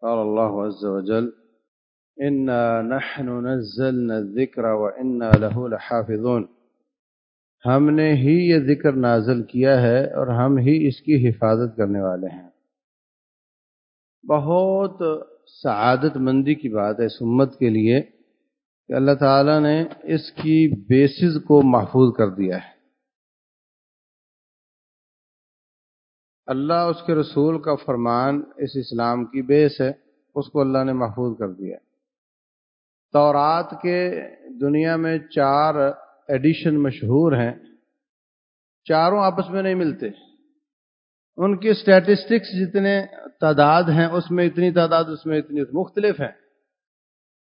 قال الله عز وجل، إنا نحن نزلنا الذكر وإنا له لحافظون. ہم نے ہی یہ ذکر نازل کیا ہے اور ہم ہی اس کی حفاظت کرنے والے ہیں۔ بہت سعادت مندی کی بات ہے سمت کے لیے کہ اللہ تعالیٰ نے اس کی بیسز کو محفوظ کر دیا ہے۔ اللہ اس کے رسول کا فرمان اس اسلام کی بیس ہے، اس کو اللہ نے محفوظ کر دیا۔ تورات کے دنیا میں چار ایڈیشن مشہور ہیں، چاروں آپس میں نہیں ملتے۔ ان کی اسٹیٹسٹکس جتنے تعداد ہیں، اس میں اتنی تعداد، اس میں اتنی، مختلف ہیں۔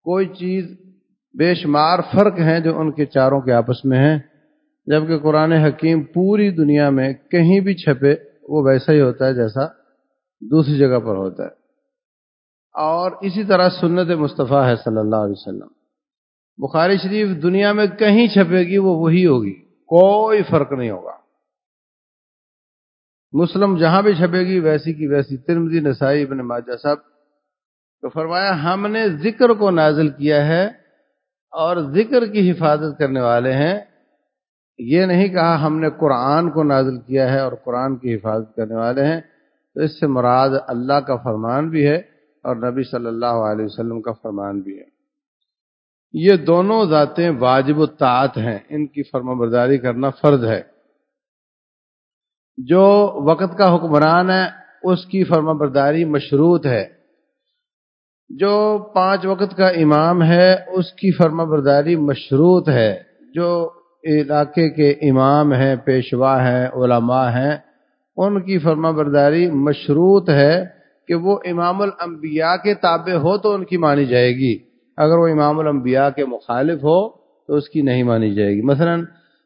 کوئی چیز بے شمار فرق ہیں جو ان کے چاروں کے آپس میں ہیں، جبکہ قرآن حکیم پوری دنیا میں کہیں بھی چھپے وہ ویسا ہی ہوتا ہے جیسا دوسری جگہ پر ہوتا ہے۔ اور اسی طرح سنت مصطفیٰ ہے صلی اللہ علیہ وسلم۔ بخاری شریف دنیا میں کہیں چھپے گی وہ وہی ہوگی، کوئی فرق نہیں ہوگا۔ مسلم جہاں بھی چھپے گی، ویسی کی ویسی۔ ترمزی نسائی، ابن ماجہ صاحب تو فرمایا، ہم نے ذکر کو نازل کیا ہے اور ذکر کی حفاظت کرنے والے ہیں۔ یہ نہیں کہا ہم نے قرآن کو نازل کیا ہے اور قرآن کی حفاظت کرنے والے ہیں، تو اس سے مراد اللہ کا فرمان بھی ہے اور نبی صلی اللہ علیہ وسلم کا فرمان بھی ہے۔ یہ دونوں ذاتیں واجب الطاعت ہیں، ان کی فرما برداری کرنا فرض ہے۔ جو وقت کا حکمران ہے، اس کی فرما برداری مشروط ہے۔ جو پانچ وقت کا امام ہے، اس کی فرما برداری مشروط ہے۔ جو علاقے کے امام ہیں، پیشوا ہیں، علماء ہیں، ان کی فرما برداری مشروط ہے کہ وہ امام الانبیاء کے تابع ہو تو ان کی مانی جائے گی۔ اگر وہ امام الانبیاء کے مخالف ہو تو اس کی نہیں مانی جائے گی۔ مثلا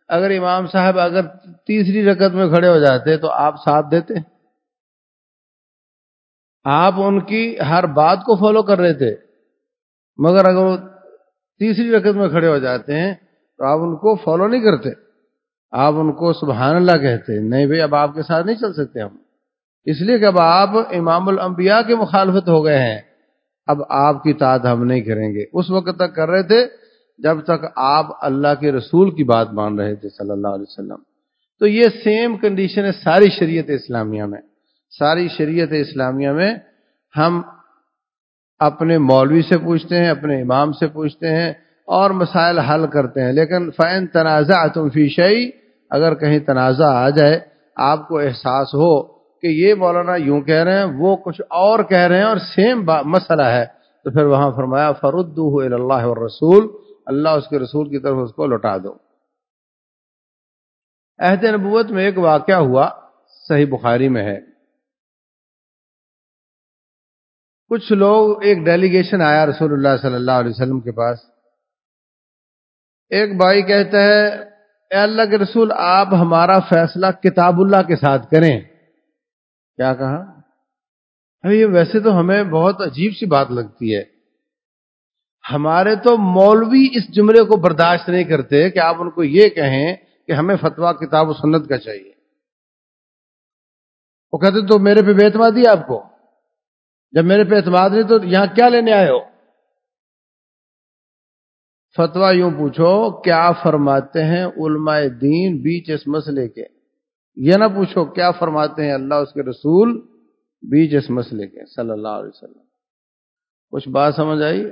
اگر امام صاحب اگر تیسری رکعت میں کھڑے ہو جاتے تو آپ ساتھ دیتے۔ آپ ان کی ہر بات کو فالو کر رہے تھے مگر اگر وہ تیسری رکعت میں کھڑے ہو جاتے ہیں تو آپ ان کو فالو نہیں کرتے۔ آپ ان کو سبحان اللہ کہتے نہیں بھائی اب آپ کے ساتھ نہیں چل سکتے ہم۔ اس لیے کہ اب آپ امام الانبیاء کے مخالفت ہو گئے ہیں۔ اب آپ کی تعداد ہم نہیں کریں گے۔ اس وقت تک کر رہے تھے جب تک آپ اللہ کے رسول کی بات مان رہے تھے صلی اللہ علیہ وسلم۔ تو یہ سیم کنڈیشن ہے ساری شریعت اسلامیہ میں۔ ساری شریعت اسلامیہ میں ہم اپنے مولوی سے پوچھتے ہیں، اپنے امام سے پوچھتے ہیں۔ اور مسائل حل کرتے ہیں۔ لیکن فین تنازع تم فیشئی اگر کہیں تنازع آ جائے، آپ کو احساس ہو کہ یہ مولانا یوں کہہ رہے ہیں، وہ کچھ اور کہہ رہے ہیں اور سیم مسئلہ ہے۔ تو پھر وہاں فرمایا فرد اللہ اور رسول اللہ اس کے رسول کی طرف اس کو لوٹا دو۔ عہد نبوت میں ایک واقعہ ہوا، صحیح بخاری میں ہے۔ کچھ لوگ، ایک ڈیلیگیشن آیا رسول اللہ صلی اللہ علیہ وسلم کے پاس۔ ایک بھائی کہتا ہے، اے اللہ کے رسول، آپ ہمارا فیصلہ کتاب اللہ کے ساتھ کریں۔ کیا کہا؟ یہ ویسے تو ہمیں بہت عجیب سی بات لگتی ہے۔ ہمارے تو مولوی اس جملے کو برداشت نہیں کرتے کہ آپ ان کو یہ کہیں کہ ہمیں فتوا کتاب و سنت کا چاہیے۔ وہ کہتے، تو میرے پہ بے اعتمادی آپ کو؟ جب میرے پہ اعتماد نہیں تو یہاں کیا لینے آئے ہو؟ فتوا یوں پوچھو، کیا فرماتے ہیں علماء دین بیچ اس مسئلے کے؟ یہ نہ پوچھو کیا فرماتے ہیں اللہ اس کے رسول بیچ اس مسئلے کے، صلی اللہ علیہ وسلم۔ کچھ بات سمجھ آئی؟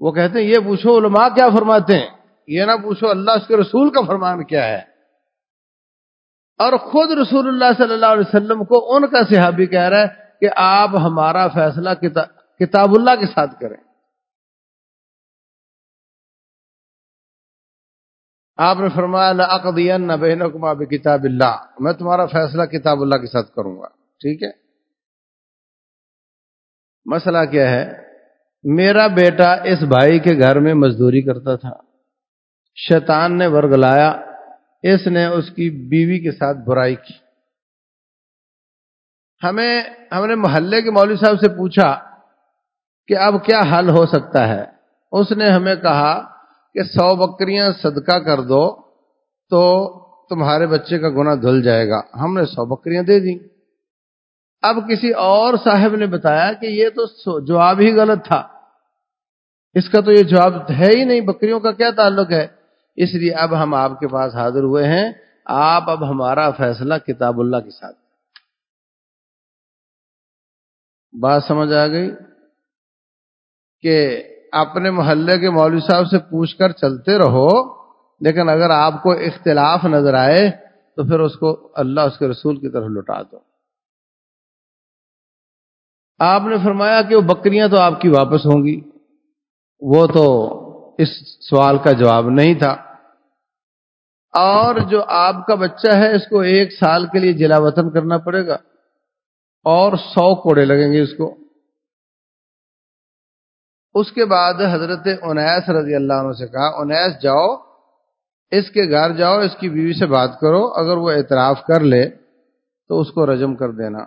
وہ کہتے ہیں، یہ پوچھو علماء کیا فرماتے ہیں؟ یہ نہ پوچھو اللہ اس کے رسول کا فرمان کیا ہے۔ اور خود رسول اللہ صلی اللہ علیہ وسلم کو ان کا صحابی کہہ رہا ہے کہ آپ ہمارا فیصلہ کتاب اللہ کے ساتھ کریں۔ آپ نے فرمایا نہ بہن کتاب اللہ. میں تمہارا فیصلہ کتاب اللہ کے ساتھ کروں گا۔ ٹھیک ہے؟ مسئلہ کیا ہے؟ میرا بیٹا اس بھائی کے گھر میں مزدوری کرتا تھا۔ شیطان نے ورگلایا۔ اس نے اس کی بیوی کے ساتھ برائی کی۔ ہمیں، ہم نے محلے کے مولوی صاحب سے پوچھا کہ اب کیا حل ہو سکتا ہے؟ اس نے ہمیں کہا کہ سو بکریاں صدقہ کر دو تو تمہارے بچے کا گناہ دھل جائے گا۔ ہم نے سو بکریاں دے دی اب کسی اور صاحب نے بتایا کہ یہ تو جواب ہی غلط تھا۔ اس کا تو یہ جواب ہے ہی نہیں۔ بکریوں کا کیا تعلق ہے؟ اس لیے اب ہم آپ کے پاس حاضر ہوئے ہیں۔ آپ اب ہمارا فیصلہ کتاب اللہ کے ساتھ۔ بات سمجھ آ گئی کہ اپنے محلے کے مولوی صاحب سے پوچھ کر چلتے رہو، لیکن اگر آپ کو اختلاف نظر آئے تو پھر اس کو اللہ، اس کے رسول کی طرف لوٹا دو۔ آپ نے فرمایا کہ وہ بکریاں تو آپ کی واپس ہوں گی۔ وہ تو اس سوال کا جواب نہیں تھا۔ اور جو آپ کا بچہ ہے، اس کو ایک سال کے لیے جلا وطن کرنا پڑے گا۔ اور سو کوڑے لگیں گے اس کو۔ اس کے بعد حضرت انیس رضی اللہ عنہ سے کہا، انیس جاؤ، اس کے گھر جاؤ، اس کی بیوی سے بات کرو، اگر وہ اعتراف کر لے تو اس کو رجم کر دینا۔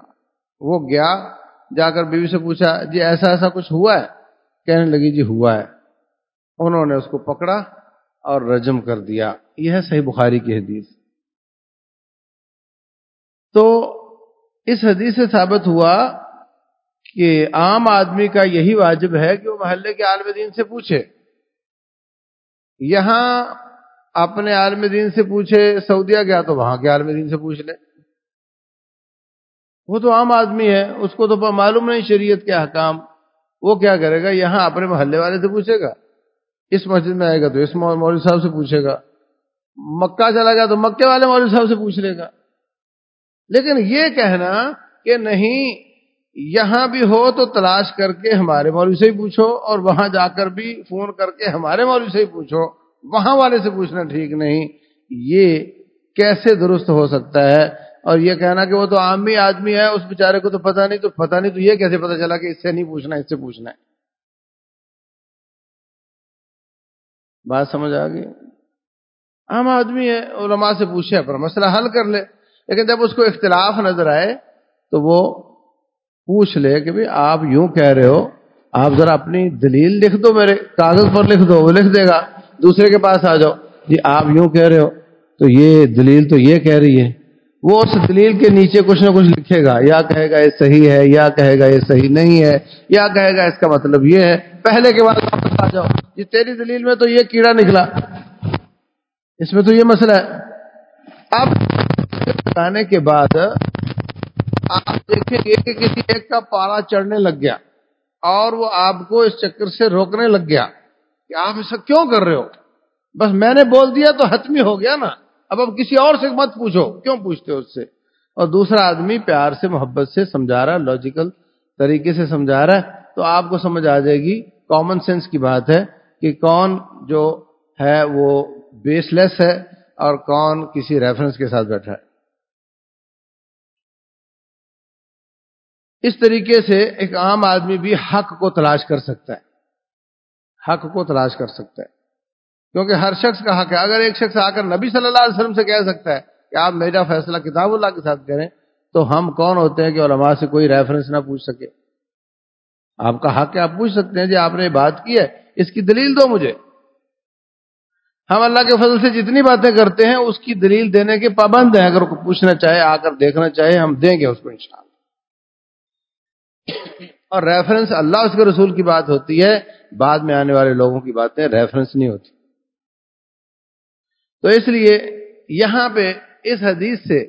وہ گیا، جا کر بیوی سے پوچھا جی ایسا ایسا کچھ ہوا ہے؟ کہنے لگی جی ہوا ہے۔ انہوں نے اس کو پکڑا اور رجم کر دیا۔ یہ ہے صحیح بخاری کی حدیث۔ تو اس حدیث سے ثابت ہوا کہ عام آدمی کا یہی واجب ہے کہ وہ محلے کے عالم دین سے پوچھے۔ یہاں اپنے عالم دین سے پوچھے، سعودیہ گیا تو وہاں کے عالم دین سے پوچھ لے۔ وہ تو عام آدمی ہے، اس کو تو معلوم نہیں شریعت کے حکام وہ کیا کرے گا؟ یہاں اپنے محلے والے سے پوچھے گا۔ اس مسجد میں آئے گا تو اس مولوی صاحب سے پوچھے گا۔ مکہ چلا گیا تو مکے والے مولوی صاحب سے پوچھ لے گا۔ لیکن یہ کہنا کہ نہیں یہاں بھی ہو تو تلاش کر کے ہمارے مولوی سے ہی پوچھو اور وہاں جا کر بھی فون کر کے ہمارے مولوی سے ہی پوچھو، وہاں والے سے پوچھنا ٹھیک نہیں۔ یہ کیسے درست ہو سکتا ہے؟ اور یہ کہنا کہ وہ تو عامی آدمی ہے، اس بیچارے کو تو پتہ نہیں، تو پتہ نہیں تو یہ کیسے پتا چلا کہ اس سے نہیں پوچھنا، اس سے پوچھنا ہے۔ بات سمجھ آ گئی؟ عام آدمی ہے، علماء سے پوچھے، اپنا مسئلہ حل کر لے۔ لیکن جب اس کو اختلاف نظر آئے تو وہ پوچھ لے کہ بھائی آپ یوں کہہ رہے ہو، آپ ذرا اپنی دلیل لکھ دو میرے، کاغذ پر لکھ دو، وہ لکھ دے گا، دوسرے کے پاس آ جاؤ۔ جی آپ یوں کہہ رہے ہو، تو یہ دلیل تو یہ کہہ رہی ہے۔ وہ اس دلیل کے نیچے کچھ نہ کچھ لکھے گا، یا کہے گا یہ صحیح ہے، یا کہے گا یہ صحیح نہیں ہے، یا کہے گا اس کا مطلب یہ ہے۔ پہلے کے بعد واپس آ جاؤ۔ جی تیری دلیل میں تو یہ کیڑا نکلا۔ اس میں تو یہ مسئلہ ہے۔ اب بتانے کے بعد آپ دیکھیں گے کہ کسی ایک کا پارا چڑھنے لگ گیا اور وہ آپ کو اس چکر سے روکنے لگ گیا کہ آپ ایسا کیوں کر رہے ہو؟ بس میں نے بول دیا تو حتمی ہو گیا نا۔ اب اب کسی اور سے مت پوچھو، کیوں پوچھتے ہو اس سے؟ اور دوسرا آدمی پیار سے، محبت سے سمجھا رہا ہے لاجیکل طریقے سے سمجھا رہا ہے، تو آپ کو سمجھ آ جائے گی۔ کامن سینس کی بات ہے کہ کون جو ہے وہ بیس لیس ہے اور کون کسی ریفرنس کے ساتھ بیٹھا ہے۔ اس طریقے سے ایک عام آدمی بھی حق کو تلاش کر سکتا ہے۔ حق کو تلاش کر سکتا ہے۔ کیونکہ ہر شخص کا حق ہے۔ اگر ایک شخص آ کر نبی صلی اللہ علیہ وسلم سے کہہ سکتا ہے کہ آپ میرا فیصلہ کتاب اللہ کے ساتھ کریں، تو ہم کون ہوتے ہیں کہ علماء سے کوئی ریفرنس نہ پوچھ سکے؟ آپ کا حق ہے، آپ پوچھ سکتے ہیں جی آپ نے بات کی ہے، اس کی دلیل دو مجھے۔ ہم اللہ کے فضل سے جتنی باتیں کرتے ہیں، اس کی دلیل دینے کے پابند ہیں۔ اگر پوچھنا چاہے، آ کر دیکھنا چاہے، ہم دیں گے اس کو انشاءاللہ۔ اور ریفرنس اللہ اس کے رسول کی بات ہوتی ہے، بعد میں آنے والے لوگوں کی باتیں ریفرنس نہیں ہوتی۔ تو اس لیے یہاں پہ اس حدیث سے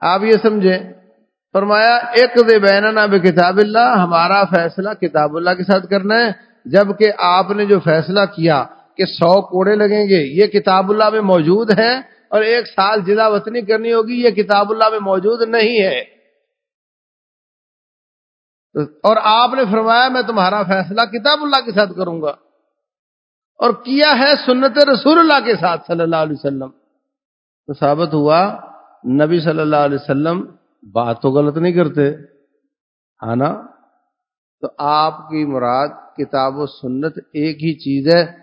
آپ یہ سمجھیں، فرمایا ایک دے بیننا بے کتاب اللہ، ہمارا فیصلہ کتاب اللہ کے ساتھ کرنا ہے۔ جبکہ آپ نے جو فیصلہ کیا کہ سو کوڑے لگیں گے، یہ کتاب اللہ میں موجود ہے اور ایک سال جدا وطنی کرنی ہوگی، یہ کتاب اللہ میں موجود نہیں ہے۔ اور آپ نے فرمایا، میں تمہارا فیصلہ کتاب اللہ کے ساتھ کروں گا۔ اور کیا ہے سنت رسول اللہ کے ساتھ صلی اللہ علیہ وسلم؟ تو ثابت ہوا، نبی صلی اللہ علیہ وسلم بات تو غلط نہیں کرتے ہے نا؟ تو آپ کی مراد کتاب و سنت ایک ہی چیز ہے،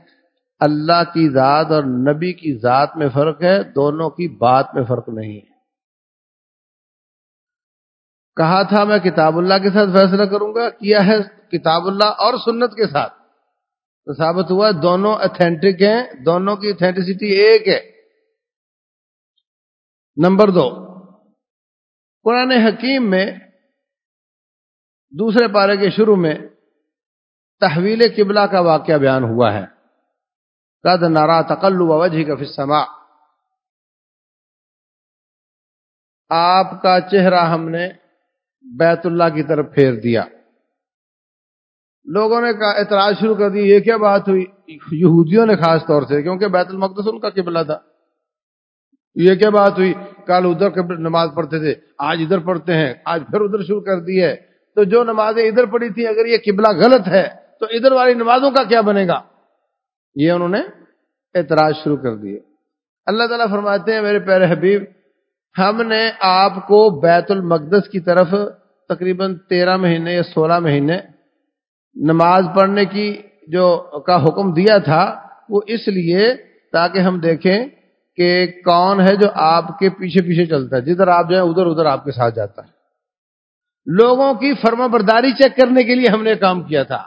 اللہ کی ذات اور نبی کی ذات میں فرق ہے، دونوں کی بات میں فرق نہیں ہے۔ کہا تھا میں کتاب اللہ کے ساتھ فیصلہ کروں گا، کیا ہے کتاب اللہ اور سنت کے ساتھ؟ تو ثابت ہوا دونوں اتھینٹک ہیں، دونوں کی اتھینٹسٹی ایک ہے۔ نمبر دو، قرآن حکیم میں دوسرے پارے کے شروع میں تحویل قبلہ کا واقعہ بیان ہوا ہے۔ قد نارا تقل وجہ کا فسما آپ کا چہرہ ہم نے بیت اللہ کی طرف پھیر دیا۔ لوگوں نے اعتراض شروع کر دی، یہ کیا بات ہوئی؟ یہودیوں نے خاص طور سے، کیونکہ بیت المقدس ان کا قبلہ تھا۔ یہ کیا بات ہوئی؟ کل ادھر نماز پڑھتے تھے، آج ادھر پڑھتے ہیں، آج پھر ادھر شروع کر دی ہے۔ تو جو نمازیں ادھر پڑھی تھی اگر یہ قبلہ غلط ہے، تو ادھر والی نمازوں کا کیا بنے گا؟ یہ انہوں نے اعتراض شروع کر دیے۔ اللہ تعالیٰ فرماتے ہیں، میرے پیارے حبیب ہم نے آپ کو بیت المقدس کی طرف تقریباً تیرہ مہینے یا سولہ مہینے نماز پڑھنے کی جو کا حکم دیا تھا، وہ اس لیے تاکہ ہم دیکھیں کہ کون ہے جو آپ کے پیچھے پیچھے چلتا ہے، جدھر آپ جائیں ادھر ادھر آپ کے ساتھ جاتا ہے۔ لوگوں کی فرما برداری چیک کرنے کے لیے ہم نے کام کیا تھا۔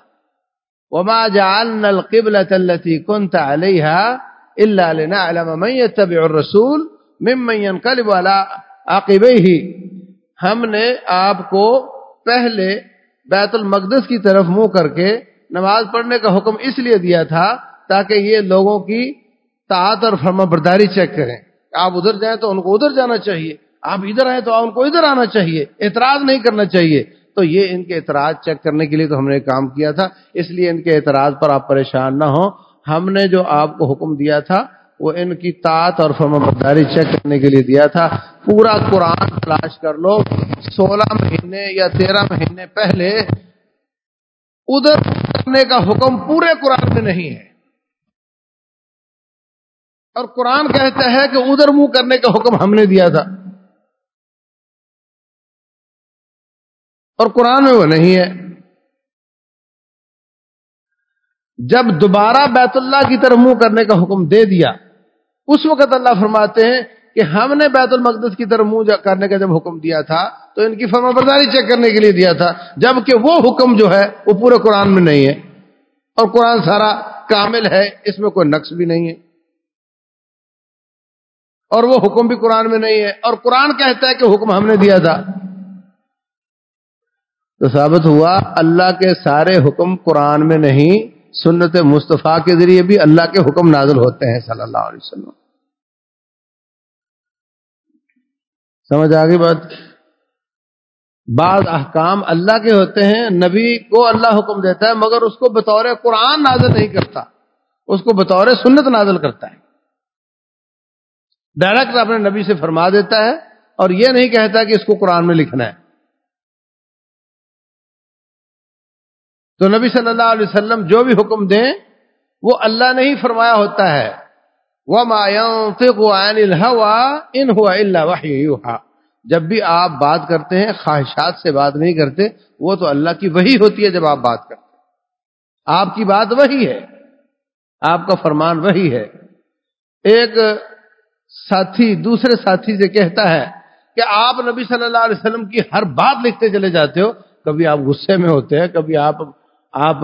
وما جعلنا القبلة التي كنت عليها إلا لنعلم من يتبع الرسول ممن ينقلب على عقبيه۔ ہم نے آپ کو پہلے بیت المقدس کی طرف منہ کر کے نماز پڑھنے کا حکم اس لیے دیا تھا تاکہ یہ لوگوں کی طاعت اور فرما برداری چیک کریں۔ آپ ادھر جائیں تو ان کو ادھر جانا چاہیے۔ آپ ادھر آئے تو ان کو ادھر آنا چاہیے۔ اعتراض نہیں کرنا چاہیے۔ تو یہ ان کے اعتراض چیک کرنے کے لیے تو ہم نے کام کیا تھا۔ اس لیے ان کے اعتراض پر آپ پریشان نہ ہوں۔ ہم نے جو آپ کو حکم دیا تھا وہ ان کی طاعت اور فرما برداری چیک کرنے کے لیے دیا تھا۔ پورا قرآن تلاش کر لو۔ سولہ مہینے یا تیرہ مہینے پہلے ادھر کرنے کا حکم پورے قرآن میں نہیں ہے۔ اور قرآن کہتا ہے کہ ادھر منہ کرنے کا حکم ہم نے دیا تھا۔ اور قرآن میں وہ نہیں ہے۔ جب دوبارہ بیت اللہ کی طرف منہ کرنے کا حکم دے دیا اس وقت اللہ فرماتے ہیں کہ ہم نے بیت المقدس کی طرف منہ کرنے کا جب حکم دیا تھا، تو ان کی فرما برداری چیک کرنے کے لیے دیا تھا، جبکہ وہ حکم جو ہے، وہ پورے قرآن میں نہیں ہے۔ اور قرآن سارا کامل ہے، اس میں کوئی نقص بھی نہیں ہے۔ اور وہ حکم بھی قرآن میں نہیں ہے۔ اور قرآن کہتا ہے کہ حکم ہم نے دیا تھا۔ تو ثابت ہوا، اللہ کے سارے حکم قرآن میں نہیں سنت مصطفیٰ کے ذریعے بھی اللہ کے حکم نازل ہوتے ہیں صلی اللہ علیہ وسلم۔ سمجھ آ گئی بات؟ بعض احکام اللہ کے ہوتے ہیں، نبی کو اللہ حکم دیتا ہے، مگر اس کو بطور قرآن نازل نہیں کرتا۔ اس کو بطور سنت نازل کرتا ہے۔ ڈائریکٹ اپنے نبی سے فرما دیتا ہے اور یہ نہیں کہتا کہ اس کو قرآن میں لکھنا ہے۔ تو نبی صلی اللہ علیہ وسلم جو بھی حکم دیں، وہ اللہ نے ہی فرمایا ہوتا ہے۔ وہ ان ہوا اللہ جب بھی آپ بات کرتے ہیں، خواہشات سے بات نہیں کرتے، وہ تو اللہ کی وہی ہوتی ہے جب آپ بات کرتے ہیں۔ آپ کی بات وہی ہے۔ آپ کا فرمان وہی ہے۔ ایک ساتھی، دوسرے ساتھی سے کہتا ہے کہ آپ نبی صلی اللہ علیہ وسلم کی ہر بات لکھتے چلے جاتے ہو۔ کبھی آپ غصے میں ہوتے ہیں، کبھی آپ آپ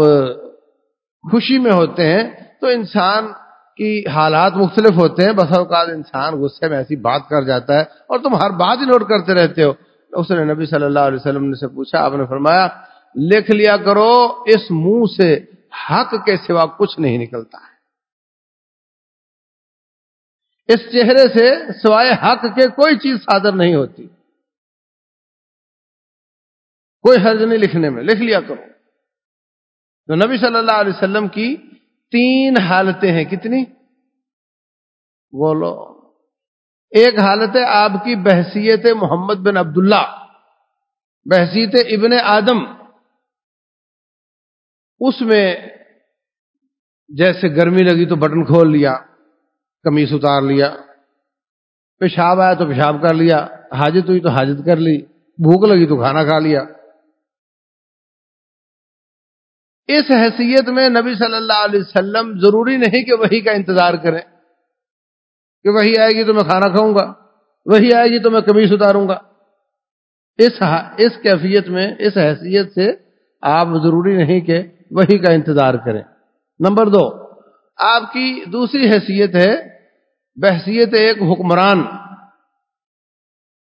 خوشی میں ہوتے ہیں تو انسان کی حالات مختلف ہوتے ہیں۔ بس اوقات انسان غصے میں ایسی بات کر جاتا ہے اور تم ہر بات ہی نوٹ کرتے رہتے ہو۔ اس نے نبی صلی اللہ علیہ وسلم نے سے پوچھا، آپ نے فرمایا، لکھ لیا کرو، اس منہ سے حق کے سوا کچھ نہیں نکلتا ہے۔ اس چہرے سے سوائے حق کے کوئی چیز صادر نہیں ہوتی۔ کوئی حرج نہیں لکھنے میں، لکھ لیا کرو۔ تو نبی صلی اللہ علیہ وسلم کی تین حالتیں ہیں۔ کتنی؟ بولو۔ ایک حالت ہے آپ کی بحثیت محمد بن عبداللہ، بحثیت ابن آدم۔ اس میں جیسے گرمی لگی تو بٹن کھول لیا کمیز اتار لیا، پیشاب آیا تو پیشاب کر لیا، حاجت ہوئی تو حاجت کر لی، بھوک لگی تو کھانا کھا لیا۔ اس حیثیت میں نبی صلی اللہ علیہ وسلم ضروری نہیں کہ وہی کا انتظار کریں کہ وہی آئے گی تو میں کھانا کھاؤں گا وہی آئے گی تو میں کمیز اتاروں گا۔ اس اس کیفیت میں، اس حیثیت سے آپ ضروری نہیں کہ وہی کا انتظار کریں۔ نمبر دو، آپ کی دوسری حیثیت ہے بحثیت ایک حکمران۔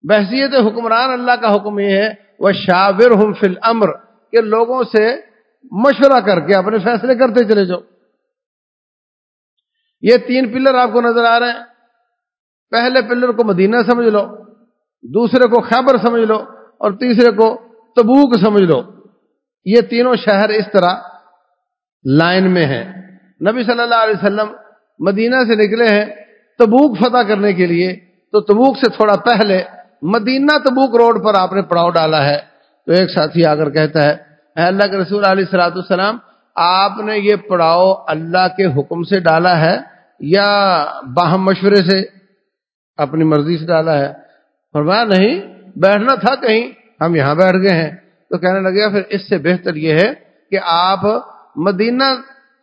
بحثیت حکمران اللہ کا حکم یہ ہے وہ شاور ہم فل امر کہ لوگوں سے مشورہ کر کے اپنے فیصلے کرتے چلے جاؤ۔ یہ تین پلر آپ کو نظر آ رہے ہیں۔ پہلے پلر کو مدینہ سمجھ لو، دوسرے کو خیبر سمجھ لو، اور تیسرے کو تبوک سمجھ لو۔ یہ تینوں شہر اس طرح لائن میں ہیں۔ نبی صلی اللہ علیہ وسلم مدینہ سے نکلے ہیں تبوک فتح کرنے کے لیے۔ تو تبوک سے تھوڑا پہلے مدینہ تبوک روڈ پر آپ نے پڑاؤ ڈالا ہے۔ تو ایک ساتھی آ کر کہتا ہے اے اللہ کے رسول علیہ سلاۃ السلام آپ نے یہ پڑاؤ اللہ کے حکم سے ڈالا ہے یا باہم مشورے سے اپنی مرضی سے ڈالا ہے؟ فرمایا نہیں، بیٹھنا تھا کہیں، ہم یہاں بیٹھ گئے ہیں۔ تو کہنے لگے، پھر اس سے بہتر یہ ہے کہ آپ مدینہ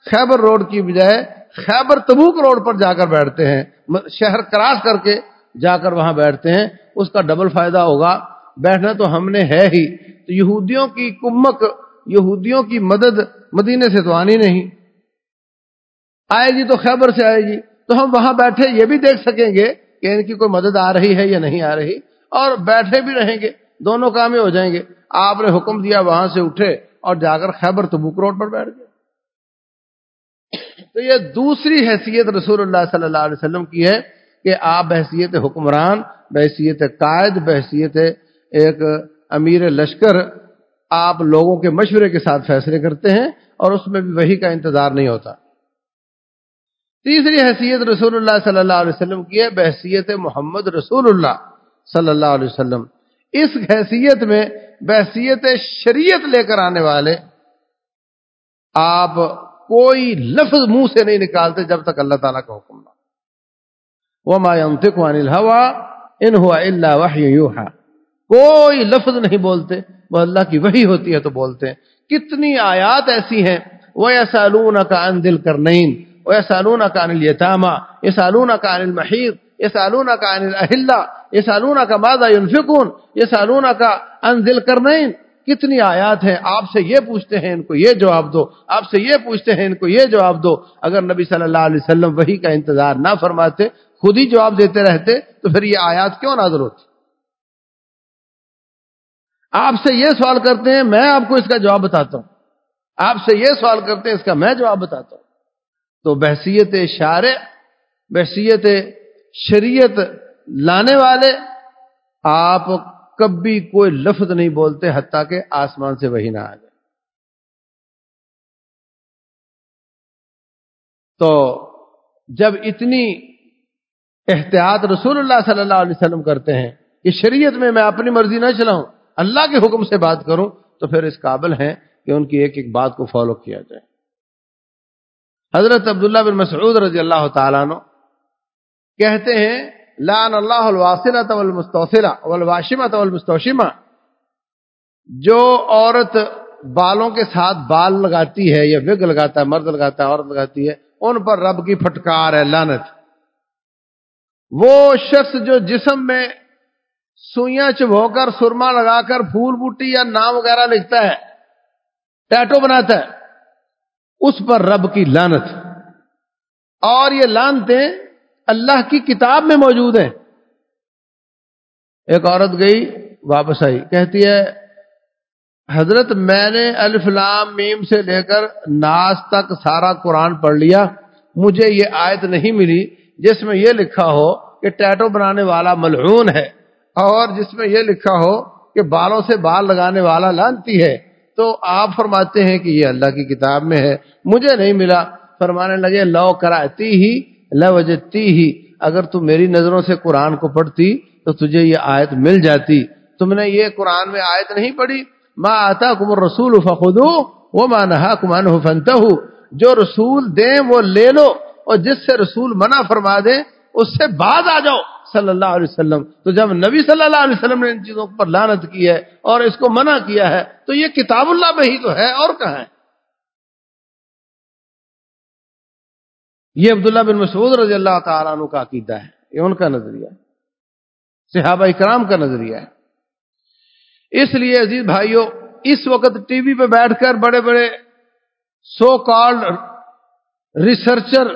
خیبر روڈ کی بجائے خیبر تبوک روڈ پر جا کر بیٹھتے ہیں۔ شہر کراس کر کے جا کر وہاں بیٹھتے ہیں۔ اس کا ڈبل فائدہ ہوگا۔ بیٹھنا تو ہم نے ہے ہی۔ تو یہودیوں کی کمک یہودیوں کی مدد مدینے سے تو آنی نہیں۔ آئے گی تو خیبر سے آئے گی تو ہم وہاں بیٹھے یہ بھی دیکھ سکیں گے کہ ان کی کوئی مدد آ رہی ہے یا نہیں آ رہی، اور بیٹھے بھی رہیں گے، دونوں کام ہو جائیں گے۔ آپ نے حکم دیا وہاں سے اٹھے اور جا کر خیبر تبوک روڈ پر بیٹھ گئے۔ تو یہ دوسری حیثیت رسول اللہ صلی اللہ علیہ وسلم کی ہے کہ آپ بحثیت حکمران، بحثیت قائد، بحثیت ایک امیر لشکر آپ لوگوں کے مشورے کے ساتھ فیصلے کرتے ہیں اور اس میں بھی وہی کا انتظار نہیں ہوتا۔ تیسری حیثیت رسول اللہ صلی اللہ علیہ وسلم کی ہے، بحثیت محمد رسول اللہ صلی اللہ علیہ وسلم۔ اس حیثیت میں بحثیت شریعت لے کر آنے والے آپ کوئی لفظ منہ سے نہیں نکالتے جب تک اللہ تعالیٰ کا حکم نہ وہ الحوا ان ہوا اللہ یوحا کوئی لفظ نہیں بولتے۔ وہ اللہ کی وہی ہوتی ہے تو بولتے ہیں۔ کتنی آیات ایسی ہیں۔ وہ سالون کا ان دل کر نہیں وہ سالون کا انل یتامہ یہ سالون کا انل محیط یہ سالون کا انل اہل یہ سالون کا مادہ انفکون یہ سالون کا ان دل کر نہیں کتنی آیات ہیں۔ آپ سے یہ پوچھتے ہیں، ان کو یہ جواب دو۔ آپ سے یہ پوچھتے ہیں، ان کو یہ جواب دو۔ اگر نبی صلی اللہ علیہ وسلم وہی کا انتظار نہ فرماتے، خود ہی جواب دیتے رہتے، تو پھر یہ آیات کیوں نازل ہوتی؟ آپ سے یہ سوال کرتے ہیں، میں آپ کو اس کا جواب بتاتا ہوں۔ آپ سے یہ سوال کرتے ہیں، اس کا میں جواب بتاتا ہوں۔ تو بحثیت شارع، بحثیت شریعت لانے والے آپ کبھی کوئی لفظ نہیں بولتے، حتیٰ کہ آسمان سے وہی نہ آ جائے۔ تو جب اتنی احتیاط رسول اللہ صلی اللہ علیہ وسلم کرتے ہیں کہ شریعت میں میں اپنی مرضی نہ چلاؤں اللہ کے حکم سے بات کروں تو پھر اس قابل ہیں کہ ان کی ایک ایک بات کو فالو کیا جائے۔ حضرت عبداللہ بن مسعود رضی اللہ تعالیٰ عنہ کہتے ہیں لان اللہ والمستوصلہ والواشمہ والمستوشمہ، جو عورت بالوں کے ساتھ بال لگاتی ہے یا وگ لگاتا ہے، مرد لگاتا ہے، عورت لگاتی ہے، ان پر رب کی پھٹکار ہے لانت وہ شخص جو جسم میں سوئیاں چبو کر، سرما لگا کر، پھول بوٹی یا نام وغیرہ لکھتا ہے، ٹیٹو بناتا ہے، اس پر رب کی لانت اور یہ لانتے اللہ کی کتاب میں موجود ہیں۔ ایک عورت گئی، واپس آئی، کہتی ہے، حضرت میں نے الفلام میم سے لے کر ناس تک سارا قرآن پڑھ لیا، مجھے یہ آیت نہیں ملی جس میں یہ لکھا ہو کہ ٹیٹو بنانے والا ملعون ہے۔ اور جس میں یہ لکھا ہو کہ بالوں سے بال لگانے والا لانتی ہے، تو آپ فرماتے ہیں کہ یہ اللہ کی کتاب میں ہے۔ مجھے نہیں ملا۔ فرمانے لگے، لو کراتی ہی لوجتی ہی۔ اگر تم میری نظروں سے قرآن کو پڑھتی، تو تجھے یہ آیت مل جاتی۔ تم نے یہ قرآن میں آیت نہیں پڑھی۔ ماں آتا کمر رسول فخو وہ ماں نہا کمان فنتا جو رسول دیں وہ لے لو، اور جس سے رسول منع فرما دے اس سے بعد آ جاؤ۔ صلی اللہ علیہ وسلم، تو جب نبی صلی اللہ علیہ وسلم نے ان چیزوں پر لانت کی ہے اور اس کو منع کیا ہے، تو یہ کتاب اللہ میں ہی تو ہے، اور کہاں ہے؟ یہ عبداللہ بن مسعود رضی اللہ تعالیٰ عنہ کا عقیدہ ہے، یہ ان کا نظریہ ہے، صحابہ اکرام کا نظریہ ہے۔ اس لیے عزیز بھائیوں، اس وقت ٹی وی پہ بیٹھ کر بڑے بڑے سو کالڈ ریسرچر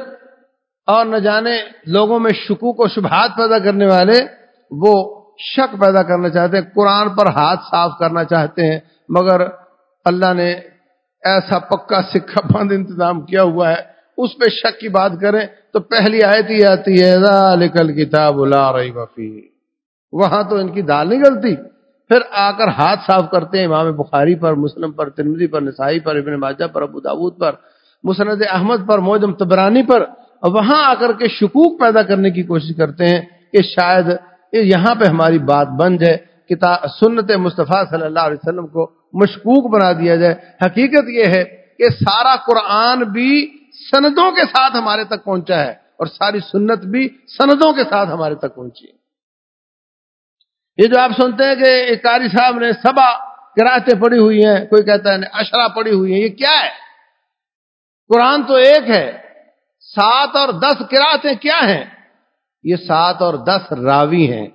اور نہ جانے لوگوں میں شکوک و شبہات پیدا کرنے والے وہ شک پیدا کرنا چاہتے ہیں، قرآن پر ہاتھ صاف کرنا چاہتے ہیں، مگر اللہ نے ایسا پکا سکھا بند انتظام کیا ہوا ہے، اس پہ شک کی بات کریں تو پہلی آیت ہی آتی ہے، ذالک الکتاب لا ریب فیہ۔ وہاں تو ان کی دال نہیں گلتی۔ پھر آ کر ہاتھ صاف کرتے ہیں امام بخاری پر، مسلم پر ترمزی پر، نسائی پر، ابن ماجہ پر، ابو داود پر، مسند احمد پر موجم تبرانی پر۔ وہاں آ کر کے شکوک پیدا کرنے کی کوشش کرتے ہیں کہ شاید یہاں پہ ہماری بات بن جائے کتاب سنت مصطفیٰ صلی اللہ علیہ وسلم کو مشکوک بنا دیا جائے۔ حقیقت یہ ہے کہ سارا قرآن بھی سندوں کے ساتھ ہمارے تک پہنچا ہے اور ساری سنت بھی سندوں کے ساتھ ہمارے تک پہنچی ہے۔ یہ جو آپ سنتے ہیں کہ قاری صاحب نے سبا کراطیں پڑی ہوئی ہیں، کوئی کہتا ہے اشرا پڑی ہوئی ہیں، یہ کیا ہے؟ قرآن تو ایک ہے۔ سات اور دس کراطیں کیا ہیں؟ یہ سات اور دس راوی ہیں،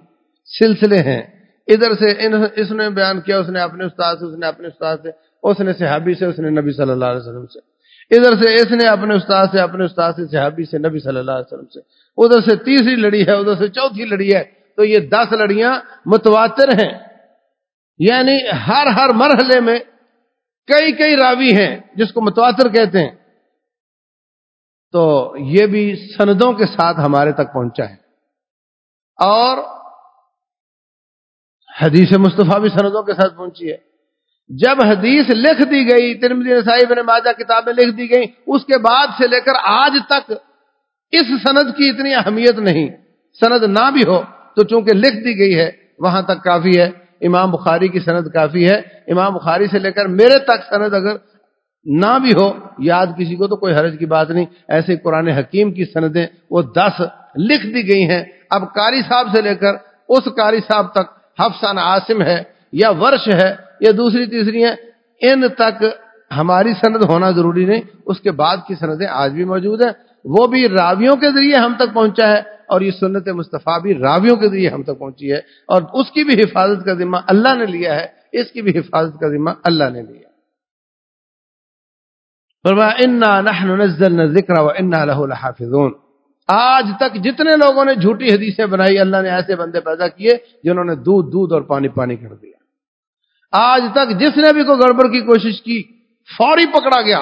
سلسلے ہیں۔ ادھر سے اس نے بیان کیا، اس نے اپنے استاد سے، اس نے اپنے استاد سے، اس نے صحابی سے، اس نے نبی صلی اللہ علیہ وسلم سے۔ ادھر سے اس نے اپنے استاد سے، اپنے استاد سے صحابی سے، نبی صلی اللہ علیہ وسلم سے۔ ادھر سے تیسری لڑی ہے، ادھر سے چوتھی لڑی ہے۔ تو یہ دس لڑیاں متواتر ہیں۔ یعنی ہر ہر مرحلے میں کئی کئی راوی ہیں جس کو متواتر کہتے ہیں۔ تو یہ بھی سندوں کے ساتھ ہمارے تک پہنچا ہے۔ اور حدیث مصطفیٰ بھی سندوں کے ساتھ پہنچی ہے۔ جب حدیث لکھ دی گئی ترمدی صاحب نے ماجہ کتابیں لکھ دی گئی اس کے بعد سے لے کر آج تک اس سند کی اتنی اہمیت نہیں۔ سند نہ بھی ہو تو چونکہ لکھ دی گئی ہے، وہاں تک کافی ہے۔ امام بخاری کی سند کافی ہے۔ امام بخاری سے لے کر میرے تک سند اگر نہ بھی ہو، یاد کسی کو تو کوئی حرج کی بات نہیں۔ ایسے قرآن حکیم کی سندیں وہ دس لکھ دی گئی ہیں۔ اب کاری صاحب سے لے کر اس کاری صاحب تک حفصان عاصم ہے یا ورش ہے یا دوسری تیسری ہیں، ان تک ہماری سند ہونا ضروری نہیں۔ اس کے بعد کی سندیں آج بھی موجود ہیں۔ وہ بھی راویوں کے ذریعے ہم تک پہنچا ہے اور یہ سنت مصطفیٰ بھی راویوں کے ذریعے ہم تک پہنچی ہے۔ اور اس کی بھی حفاظت کا ذمہ اللہ نے لیا ہے۔ اس کی بھی حفاظت کا ذمہ اللہ نے لیا ذکر لحافظون. آج تک جتنے لوگوں نے جھوٹی حدیثیں بنائی، اللہ نے ایسے بندے پیدا کیے جنہوں نے دودھ دودھ اور پانی پانی کر دیا۔ آج تک جس نے بھی کوئی گڑبڑ کی کوشش کی، فوری پکڑا گیا۔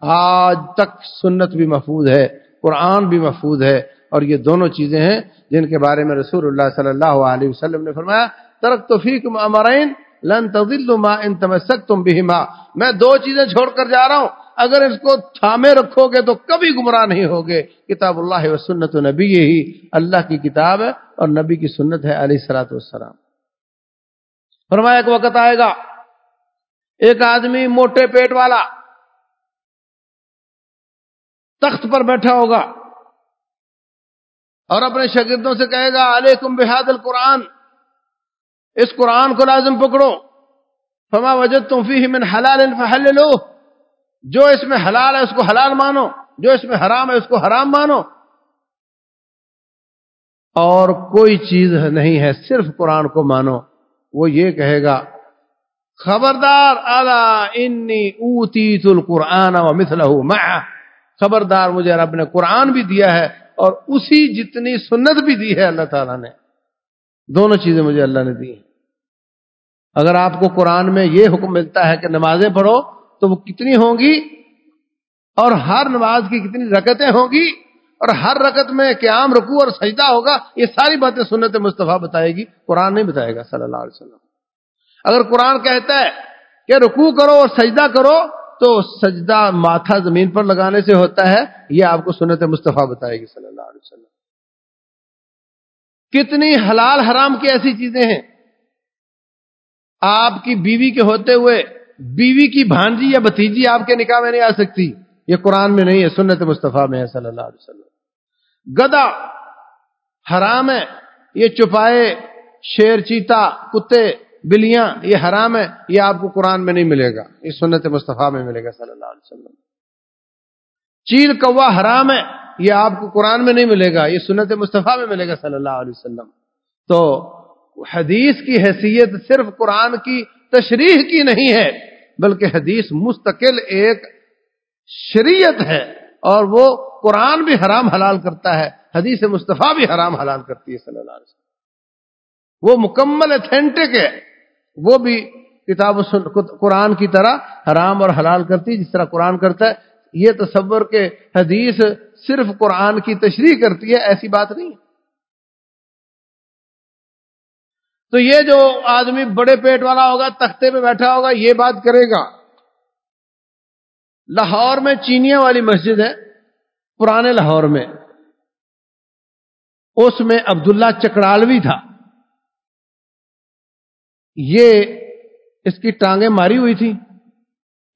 آج تک سنت بھی محفوظ ہے، قرآن بھی محفوظ ہے، اور یہ دونوں چیزیں ہیں جن کے بارے میں رسول اللہ صلی اللہ علیہ وسلم نے فرمایا، ترک تو امرین لن ما ان تمسک تم بھی میں دو چیزیں چھوڑ کر جا رہا ہوں۔ اگر اس کو تھامے رکھو گے تو کبھی گمراہ نہیں ہوگے۔ کتاب اللہ و سنت و نبی یہی اللہ کی کتاب ہے اور نبی کی سنت ہے علیہ سلاۃ والسلام۔ فرمایا ایک وقت آئے گا، ایک آدمی موٹے پیٹ والا تخت پر بیٹھا ہوگا اور اپنے شاگردوں سے کہے گا، علیکم بحاد القرآن، اس قرآن کو لازم پکڑو۔ فما وجد تم فی من حلال فحل لو جو اس میں حلال ہے اس کو حلال مانو، جو اس میں حرام ہے اس کو حرام مانو۔ اور کوئی چیز نہیں ہے، صرف قرآن کو مانو۔ وہ یہ کہے گا، خبردار اعلی انی اوتی القرآن و مثلہ خبردار، مجھے رب نے قرآن بھی دیا ہے اور اسی جتنی سنت بھی دی ہے اللہ تعالیٰ نے۔ دونوں چیزیں مجھے اللہ نے دی ہیں۔ اگر آپ کو قرآن میں یہ حکم ملتا ہے کہ نمازیں پڑھو تو وہ کتنی ہوں گی اور ہر نماز کی کتنی رکتیں ہوں گی اور ہر رکت میں قیام رکو اور سجدہ ہوگا، یہ ساری باتیں سنت مصطفیٰ بتائے گی، قرآن نہیں بتائے گا صلی اللہ علیہ وسلم۔ اگر قرآن کہتا ہے کہ رکوع کرو اور سجدہ کرو، تو سجدہ ماتھا زمین پر لگانے سے ہوتا ہے، یہ آپ کو سنت مصطفیٰ بتائے گی صلی اللہ علیہ وسلم۔ کتنی حلال حرام کی ایسی چیزیں ہیں۔ آپ کی بیوی کے ہوتے ہوئے بیوی کی بھانجی یا بتیجی آپ کے نکاح میں نہیں آ سکتی۔ یہ قرآن میں نہیں ہے، سنت مصطفیٰ میں ہے صلی اللہ علیہ وسلم۔ گدا حرام ہے، یہ چپائے، شیر چیتا، کتے، بلیاں، یہ حرام ہے، یہ آپ کو قرآن میں نہیں ملے گا۔ یہ سنت مصطفیٰ میں ملے گا صلی اللہ علیہ وسلم۔ چیل کوا حرام ہے، یہ آپ کو قرآن میں نہیں ملے گا۔ یہ سنت مصطفیٰ میں ملے گا صلی اللہ علیہ وسلم۔ تو حدیث کی حیثیت صرف قرآن کی تشریح کی نہیں ہے۔ بلکہ حدیث مستقل ایک شریعت ہے اور وہ قرآن بھی حرام حلال کرتا ہے، حدیث مصطفیٰ بھی حرام حلال کرتی ہے صلی اللہ علیہ وسلم۔ وہ مکمل اتھینٹک ہے، وہ بھی کتاب قرآن کی طرح حرام اور حلال کرتی جس طرح قرآن کرتا ہے۔ یہ تصور کے حدیث صرف قرآن کی تشریح کرتی ہے، ایسی بات نہیں تو یہ جو آدمی بڑے پیٹ والا ہوگا، تختے پہ بیٹھا ہوگا، یہ بات کرے گا۔ لاہور میں چینیا والی مسجد ہے، پرانے لاہور میں۔ اس میں عبداللہ چکڑالوی تھا۔ یہ اس کی ٹانگیں ماری ہوئی تھی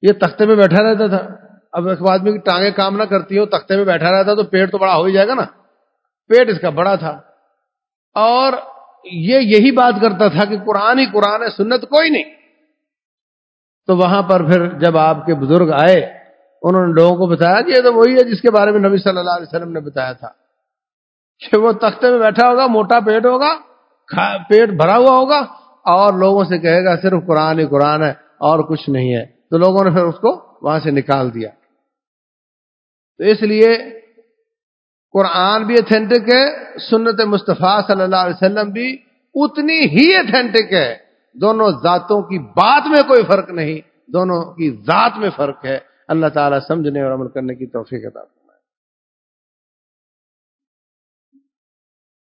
یہ تختے میں بیٹھا رہتا تھا۔ اب ایک آدمی کی ٹانگیں کام نہ کرتی ہو تختے میں بیٹھا رہتا تو پیٹ تو بڑا ہو ہی جائے گا نا۔ پیٹ اس کا بڑا تھا۔ اور یہ یہی بات کرتا تھا کہ قرآن ہی قرآن ہے، سنت کوئی نہیں۔ تو وہاں پر پھر جب آپ کے بزرگ آئے، انہوں نے لوگوں کو بتایا کہ یہ تو وہی ہے جس کے بارے میں نبی صلی اللہ علیہ وسلم نے بتایا تھا کہ وہ تختے میں بیٹھا ہوگا، موٹا پیٹ ہوگا پیٹ بھرا ہوا ہوگا، اور لوگوں سے کہے گا صرف قرآن ہی قرآن ہے، اور کچھ نہیں ہے۔ تو لوگوں نے پھر اس کو وہاں سے نکال دیا۔ تو اس لیے قرآن بھی اتھینٹک ہے، سنت مصطفیٰ صلی اللہ علیہ وسلم بھی اتنی ہی اتھینٹک ہے۔ دونوں ذاتوں کی بات میں کوئی فرق نہیں، دونوں کی ذات میں فرق ہے۔ اللہ تعالیٰ سمجھنے اور عمل کرنے کی توفیق عطا